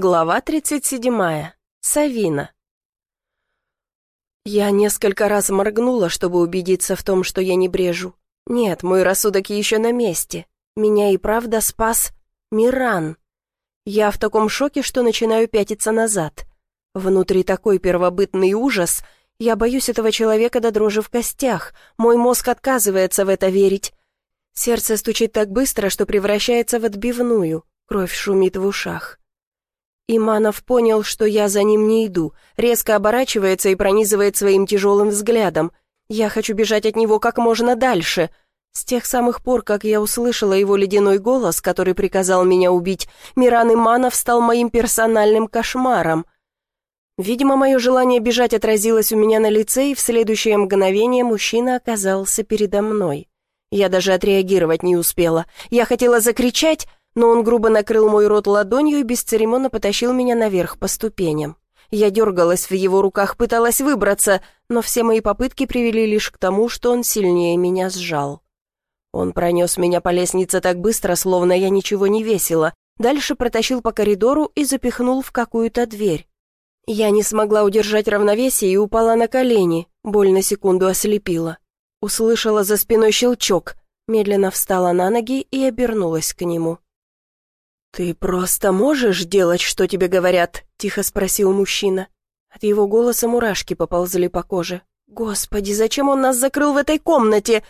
Глава 37. Савина. Я несколько раз моргнула, чтобы убедиться в том, что я не брежу. Нет, мой рассудок еще на месте. Меня и правда спас Миран. Я в таком шоке, что начинаю пятиться назад. Внутри такой первобытный ужас. Я боюсь этого человека до дрожи в костях. Мой мозг отказывается в это верить. Сердце стучит так быстро, что превращается в отбивную. Кровь шумит в ушах. Иманов понял, что я за ним не иду, резко оборачивается и пронизывает своим тяжелым взглядом. Я хочу бежать от него как можно дальше. С тех самых пор, как я услышала его ледяной голос, который приказал меня убить, Миран Иманов стал моим персональным кошмаром. Видимо, мое желание бежать отразилось у меня на лице, и в следующее мгновение мужчина оказался передо мной. Я даже отреагировать не успела. Я хотела закричать, но он грубо накрыл мой рот ладонью и бесцеремонно потащил меня наверх по ступеням. Я дергалась в его руках, пыталась выбраться, но все мои попытки привели лишь к тому, что он сильнее меня сжал. Он пронес меня по лестнице так быстро, словно я ничего не весила, дальше протащил по коридору и запихнул в какую-то дверь. Я не смогла удержать равновесие и упала на колени, боль на секунду ослепила. Услышала за спиной щелчок, медленно встала на ноги и обернулась к нему. «Ты просто можешь делать, что тебе говорят?» — тихо спросил мужчина. От его голоса мурашки поползли по коже. «Господи, зачем он нас закрыл в этой комнате?»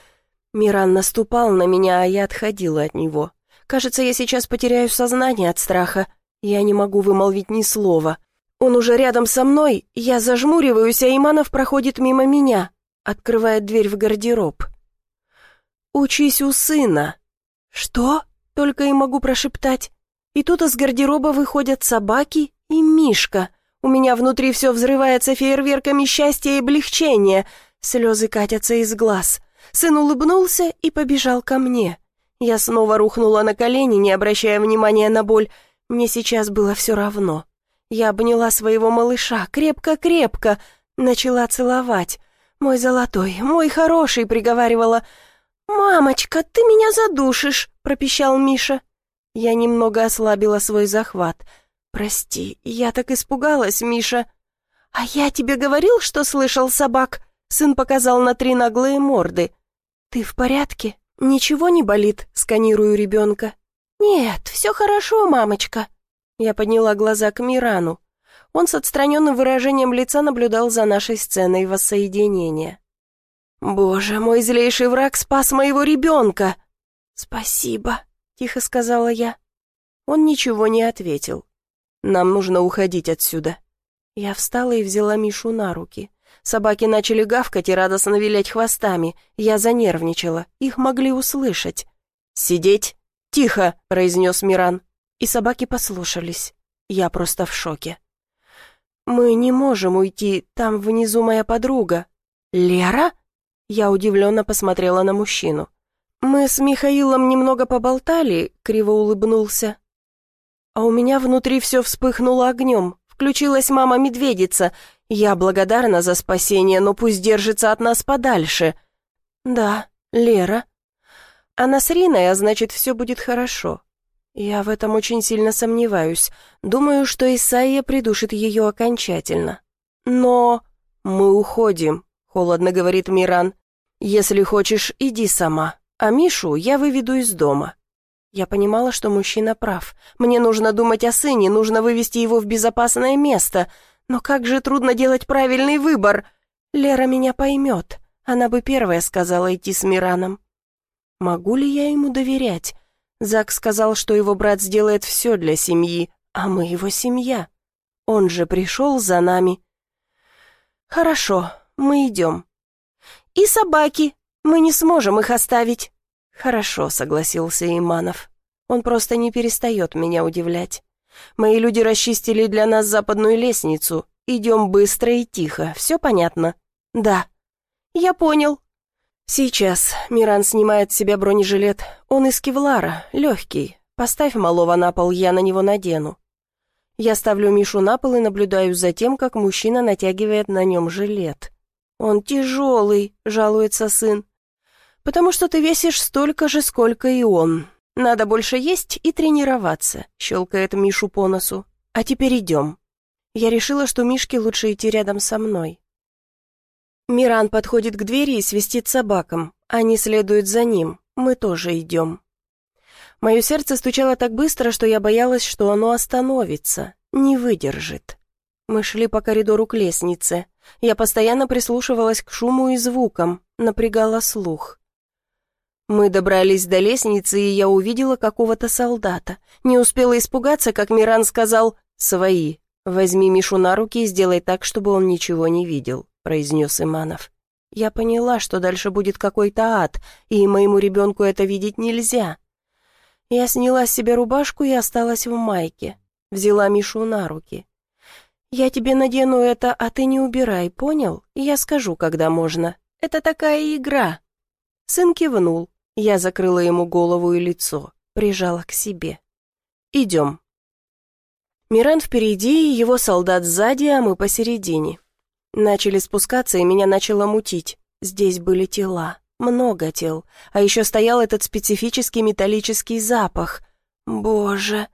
Миран наступал на меня, а я отходила от него. Кажется, я сейчас потеряю сознание от страха. Я не могу вымолвить ни слова. Он уже рядом со мной, я зажмуриваюсь, а Иманов проходит мимо меня, открывает дверь в гардероб. «Учись у сына». «Что?» — только и могу прошептать. И тут из гардероба выходят собаки и Мишка. У меня внутри все взрывается фейерверками счастья и облегчения. Слезы катятся из глаз. Сын улыбнулся и побежал ко мне. Я снова рухнула на колени, не обращая внимания на боль. Мне сейчас было все равно. Я обняла своего малыша крепко-крепко, начала целовать. «Мой золотой, мой хороший», — приговаривала. «Мамочка, ты меня задушишь», — пропищал Миша. Я немного ослабила свой захват. «Прости, я так испугалась, Миша». «А я тебе говорил, что слышал собак?» Сын показал на три наглые морды. «Ты в порядке? Ничего не болит?» Сканирую ребенка. «Нет, все хорошо, мамочка». Я подняла глаза к Мирану. Он с отстраненным выражением лица наблюдал за нашей сценой воссоединения. «Боже, мой злейший враг спас моего ребенка!» «Спасибо», тихо сказала я. Он ничего не ответил. «Нам нужно уходить отсюда». Я встала и взяла Мишу на руки. Собаки начали гавкать и радостно вилять хвостами. Я занервничала, их могли услышать. «Сидеть! Тихо!» — произнес Миран. И собаки послушались. Я просто в шоке. «Мы не можем уйти, там внизу моя подруга». «Лера?» Я удивленно посмотрела на мужчину. «Мы с Михаилом немного поболтали», — криво улыбнулся. «А у меня внутри все вспыхнуло огнем. Включилась мама-медведица. Я благодарна за спасение, но пусть держится от нас подальше». «Да, Лера». «Она с Риной, а значит, все будет хорошо». Я в этом очень сильно сомневаюсь. Думаю, что Исаия придушит ее окончательно. Но... «Мы уходим», — холодно говорит Миран. «Если хочешь, иди сама». А Мишу я выведу из дома. Я понимала, что мужчина прав. Мне нужно думать о сыне, нужно вывести его в безопасное место. Но как же трудно делать правильный выбор. Лера меня поймет. Она бы первая сказала идти с Мираном. Могу ли я ему доверять? Зак сказал, что его брат сделает все для семьи, а мы его семья. Он же пришел за нами. Хорошо, мы идем. И собаки, мы не сможем их оставить». «Хорошо», — согласился Иманов. «Он просто не перестает меня удивлять. Мои люди расчистили для нас западную лестницу. Идем быстро и тихо. Все понятно?» «Да». «Я понял». «Сейчас». Миран снимает с себя бронежилет. Он из кевлара, легкий. Поставь малого на пол, я на него надену. Я ставлю Мишу на пол и наблюдаю за тем, как мужчина натягивает на нем жилет. «Он тяжелый», — жалуется сын потому что ты весишь столько же, сколько и он. Надо больше есть и тренироваться», — щелкает Мишу по носу. А теперь идем. Я решила, что Мишке лучше идти рядом со мной. Миран подходит к двери и свистит собакам. Они следуют за ним. Мы тоже идем. Мое сердце стучало так быстро, что я боялась, что оно остановится, не выдержит. Мы шли по коридору к лестнице. Я постоянно прислушивалась к шуму и звукам, напрягала слух. Мы добрались до лестницы, и я увидела какого-то солдата. Не успела испугаться, как Миран сказал «Свои, возьми Мишу на руки и сделай так, чтобы он ничего не видел», — произнес Иманов. Я поняла, что дальше будет какой-то ад, и моему ребенку это видеть нельзя. Я сняла с себя рубашку и осталась в майке. Взяла Мишу на руки. «Я тебе надену это, а ты не убирай, понял? Я скажу, когда можно. Это такая игра». Сын кивнул. Я закрыла ему голову и лицо, прижала к себе. «Идем». Миран впереди, его солдат сзади, а мы посередине. Начали спускаться, и меня начало мутить. Здесь были тела, много тел, а еще стоял этот специфический металлический запах. Боже!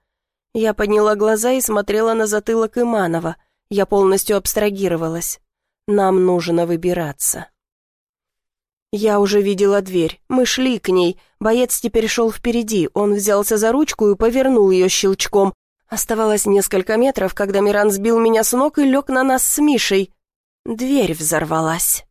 Я подняла глаза и смотрела на затылок Иманова. Я полностью абстрагировалась. Нам нужно выбираться. Я уже видела дверь. Мы шли к ней. Боец теперь шел впереди. Он взялся за ручку и повернул ее щелчком. Оставалось несколько метров, когда Миран сбил меня с ног и лег на нас с Мишей. Дверь взорвалась.